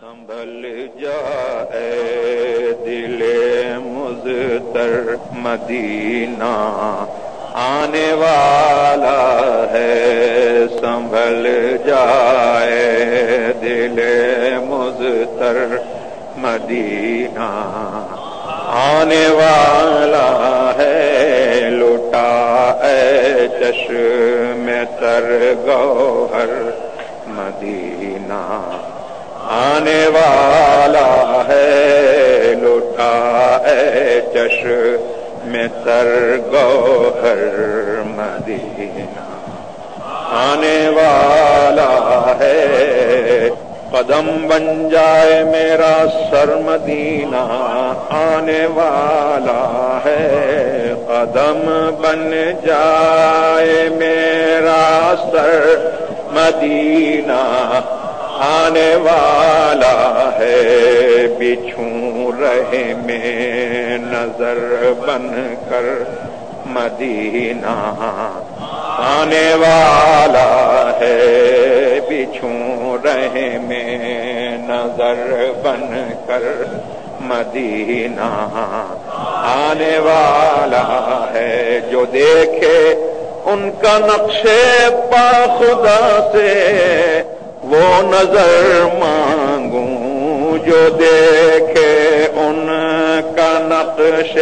سنبھل جائے دل مزتر مدینہ۔ آنے والا ہے، سنبھل جائے دل مزتر مدینہ۔ آنے والا ہے، لوٹا اے چشم تر گوہر مدینہ۔ آنے والا ہے، لوٹا اے چش میں تر گوہر مدینہ۔ آنے والا ہے، قدم بن جائے میرا سر مدینہ۔ آنے والا ہے، قدم بن جائے میرا سر مدینہ۔ آنے والا ہے، بچھوں رہے میں نظر بن کر مدینہ۔ آنے والا ہے، بچھوں رہے میں نظر بن کر مدینہ۔ آنے والا ہے، جو دیکھے ان کا نقشے پا خدا سے۔ وہ نظر مانگوں، جو دیکھے ان کا نقش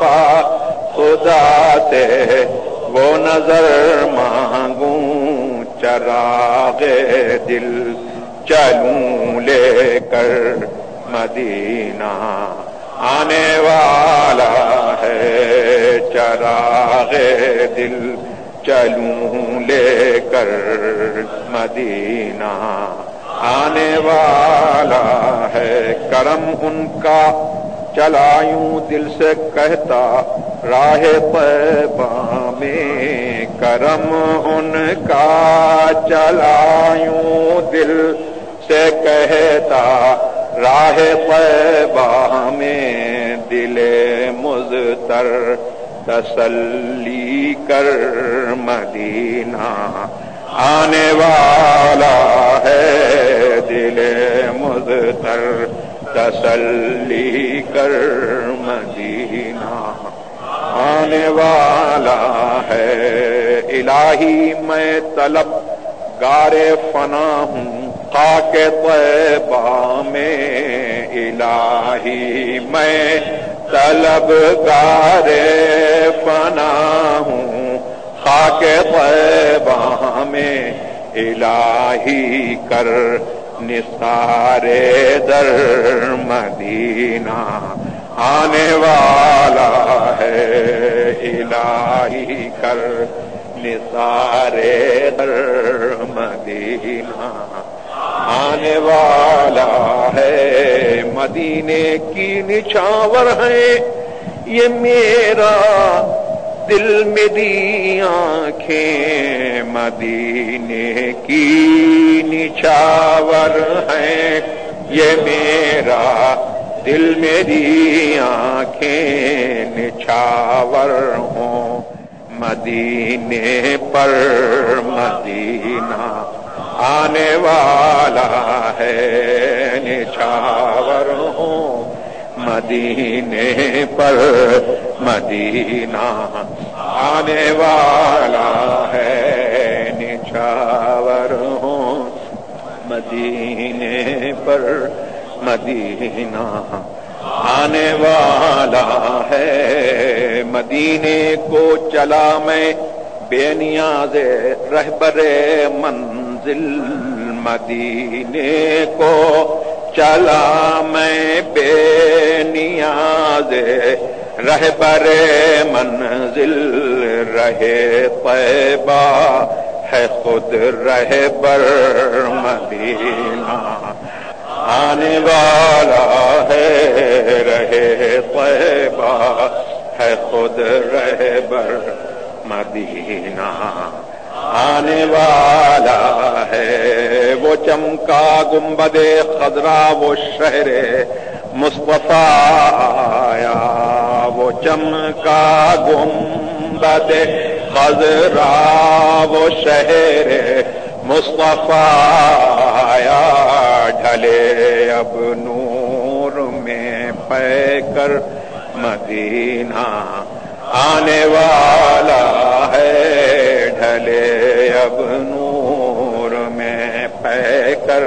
پا۔ خدا سے وہ نظر مانگوں، چراغ دل چلوں لے کر۔ مدینہ آنے والا ہے، چراغ دل چلوں لے کر مدینہ۔ آنے والا ہے کرم ان کا۔ چلایوں دل سے کہتا، راہ پیبا میں کرم ان کا۔ چلایوں دل سے کہتا، راہ پیبا میں دل مزتر تسلی کر مدینہ آنے والا ہے دل مزتر تسلی کر مدینہ آنے والا ہے۔ الہی میں طلب گارے فنا ہوں، خاک طیبہ میں۔ الہی میں طلب گارے فنا ہوں، خاک طیبہ میں الہی کر نثارے در مدینہ آنے والا ہے، الہی کر نثارے در مدینہ آنے والا ہے، مدینے کی نچھاور ہے یہ میرا دل میری آنکھیں، مدینے کی نچھاور ہیں۔ یہ میرا دل میری آنکھیں نچھاور ہوں۔ مدینے پر مدینہ آنے والا ہے نچھاور ہوں مدینے پر، مدینہ آنے والا ہے نچھاور ہوں مدینے پر، مدینہ آنے والا ہے۔ مدینے کو چلا میں بے نیاز رہبر منزل مدینے کو چلا میں بے نیاز رہبر منزل رہے پیبا ہے خود رہبر مدینہ۔ آنے والا ہے رہے پیبا ہے خود رہبر مدینہ۔ آنے والا وہ چمکا گنبد خضرا، وہ شہر مصطفیٰ، آیا۔ وہ چمکا گنبد خضرا، وہ شہر مصطفیٰ، آیا۔ ڈھلے اب نور میں پے کر مدینہ آنے والا ہے۔ ڈھلے اب نور میں کر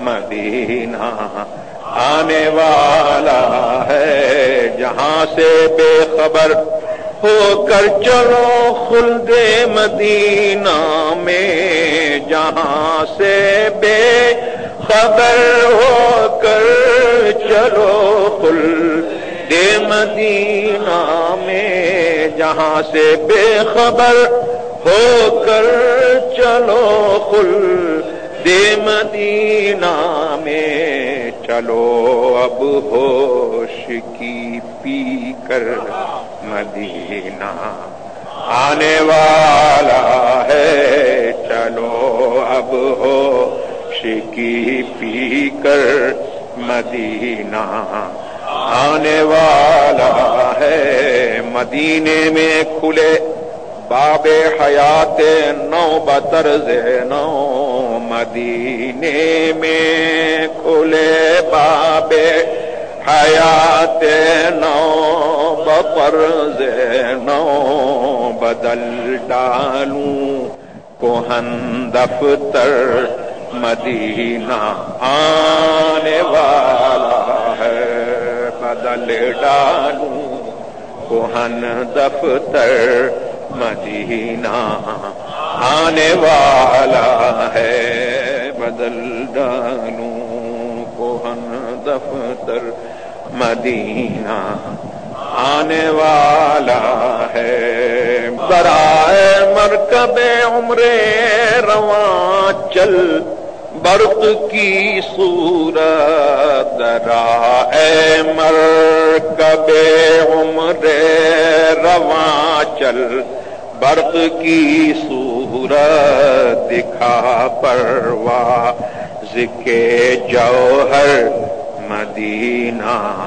مدینہ آنے والا ہے جہاں سے بے خبر ہو کر چلو خلد مدینہ میں جہاں سے بے خبر ہو کر چلو خلد مدینہ میں جہاں سے بے خبر ہو کر چلو خلد مدینہ میں چلو اب ہوش کی پی کر مدینہ۔ آنے والا ہے، چلو اب ہو شکی پی کر مدینہ۔ آنے والا ہے، مدینے میں کھلے باب حیات نو بطرز نو۔ مدینے میں کھلے باب حیات نو بپرز نو بدل ڈالوں، کوہن دفتر مدینہ آنے والا ہے، بدل ڈالوں، کوہن دفتر مدینہ آنے والا ہے بدل ڈالوں کوہن دفتر مدینہ۔ آنے والا ہے برائے مرکب عمر رواں چل برق کی صورت۔ درا اے مرکب عمر رواں چل برق کی صورت۔ دکھا پرواز کے جوہر مدینہ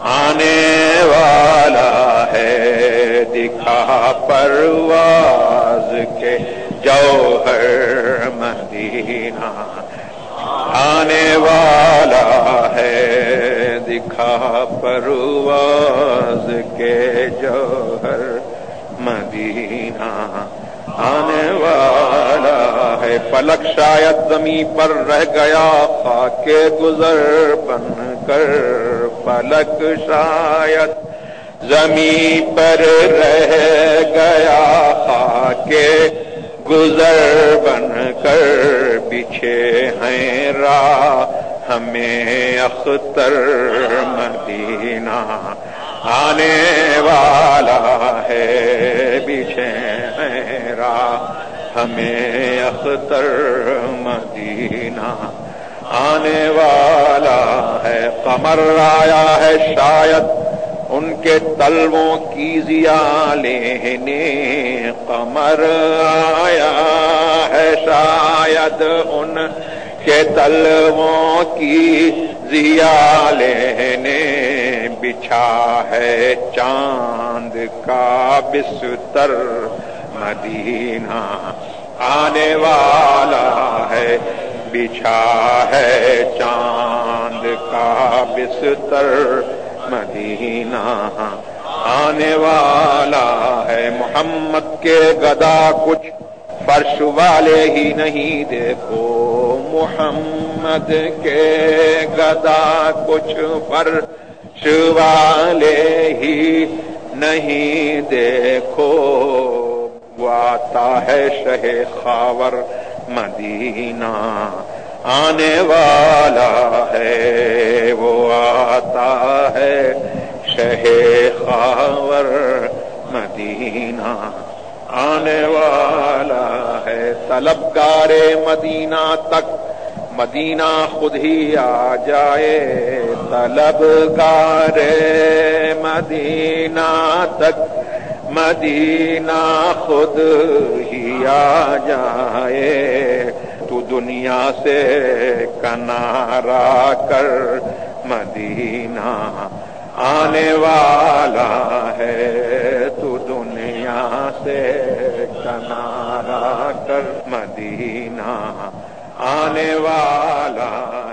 آنے والا ہے۔ دکھا پرواز کے جوہر مدینہ آنے والا ہے۔ دکھا پرواز کے جوہر مدینہ آنے ہے پلک شاید زمین پر رہ گیا خاک گزر بن کر پلک شاید زمین پر رہ گیا خاک گزر بن کر بچھے ہیں راہ، ہمیں اختر مدینہ آنے والا ہے بچھے میرا ہمیں اختر مدینہ آنے والا ہے قمر آیا ہے شاید ان کے تلووں کی ضیا لینے قمر آیا ہے شاید ان کے تلووں کی ضیا لینے بچھا ہے چاند کا بستر مدینہ آنے والا ہے، بچھا ہے چاند کا بستر۔ مدینہ آنے والا ہے، محمد کے گدا کچھ فرش والے ہی نہیں۔ دیکھو محمد کے گدا کچھ فرش والے ہی نہیں۔ دیکھو آتا ہے شہ خاور، مدینہ آنے والا ہے، وہ آتا ہے شہ خاور، مدینہ آنے والا ہے۔ طلبگار مدینہ تک، مدینہ خود ہی آ جائے۔ طلبگار مدینہ تک مدینہ خود ہی آ جائے، تو دنیا سے کنارا کر مدینہ آنے والا ہے۔ تو دنیا سے کنارا کر مدینہ آنے والا ہے